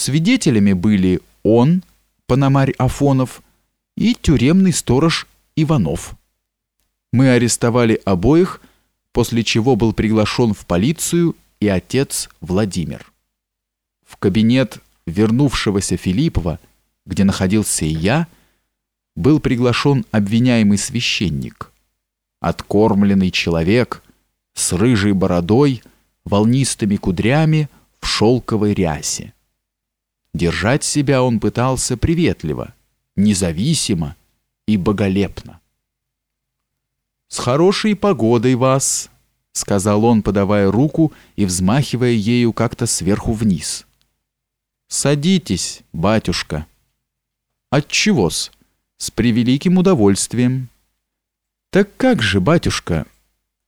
Свидетелями были он, Пономарь Афонов, и тюремный сторож Иванов. Мы арестовали обоих, после чего был приглашен в полицию и отец Владимир. В кабинет вернувшегося Филиппова, где находился и я, был приглашен обвиняемый священник, откормленный человек с рыжей бородой, волнистыми кудрями в шелковой рясе. Держать себя он пытался приветливо, независимо и боголепно. «С хорошей погодой вас», — сказал он, подавая руку и взмахивая ею как-то сверху вниз. «Садитесь, батюшка». «Отчего-с?» «С превеликим удовольствием». «Так как же, батюшка?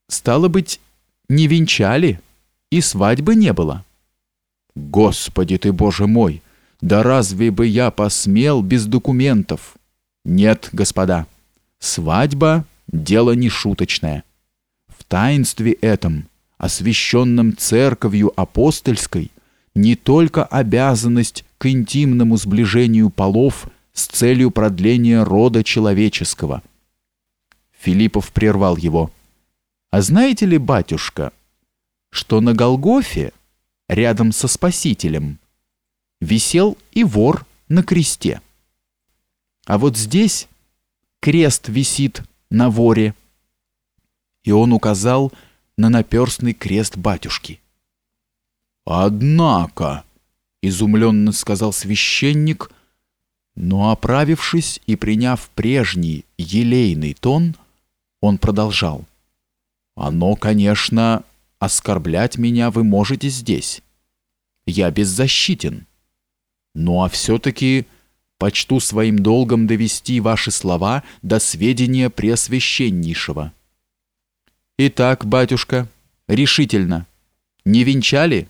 Стало быть, не венчали, и свадьбы не было». «Господи ты, Боже мой! Да разве бы я посмел без документов? Нет, господа, свадьба — дело не шуточное. В таинстве этом, освященном церковью апостольской, не только обязанность к интимному сближению полов с целью продления рода человеческого. Филиппов прервал его. А знаете ли, батюшка, что на Голгофе, рядом со Спасителем, висел и вор на кресте. А вот здесь крест висит на воре. И он указал на наперстный крест батюшки. «Однако», — изумленно сказал священник, но, оправившись и приняв прежний елейный тон, он продолжал. «Оно, конечно, оскорблять меня вы можете здесь. Я беззащитен. Ну а все-таки почту своим долгом довести ваши слова до сведения Преосвященнейшего. Итак, батюшка, решительно. Не венчали?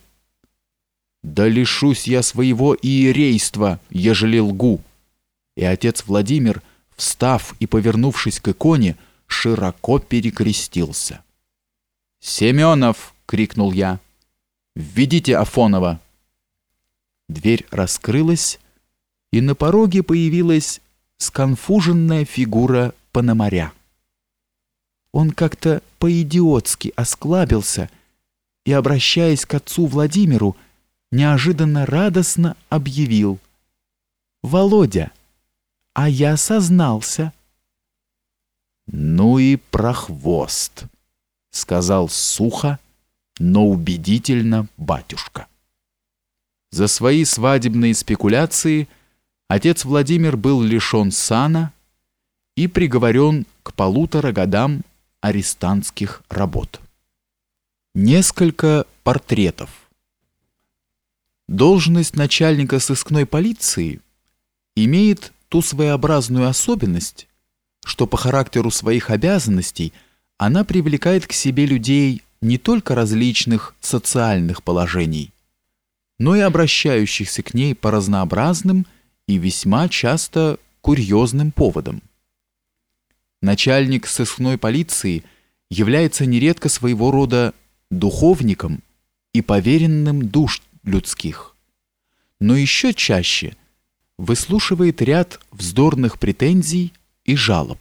Да лишусь я своего иерейства, ежели лгу. И отец Владимир, встав и повернувшись к иконе, широко перекрестился. «Семенов!» — крикнул я. «Введите Афонова!» Дверь раскрылась, и на пороге появилась сконфуженная фигура Пономаря. Он как-то по-идиотски осклабился и, обращаясь к отцу Владимиру, неожиданно радостно объявил. «Володя, а я сознался». «Ну и прохвост», — сказал сухо, но убедительно батюшка. За свои свадебные спекуляции отец Владимир был лишен сана и приговорен к полутора годам арестантских работ. Несколько портретов. Должность начальника сыскной полиции имеет ту своеобразную особенность, что по характеру своих обязанностей она привлекает к себе людей не только различных социальных положений, но и обращающихся к ней по разнообразным и весьма часто курьезным поводам. Начальник сыскной полиции является нередко своего рода духовником и поверенным душ людских, но еще чаще выслушивает ряд вздорных претензий и жалоб.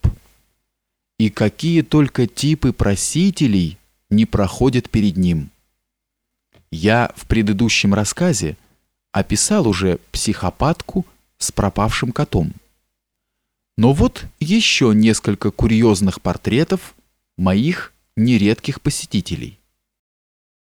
И какие только типы просителей не проходят перед ним – я в предыдущем рассказе описал уже психопатку с пропавшим котом. Но вот еще несколько курьезных портретов моих нередких посетителей.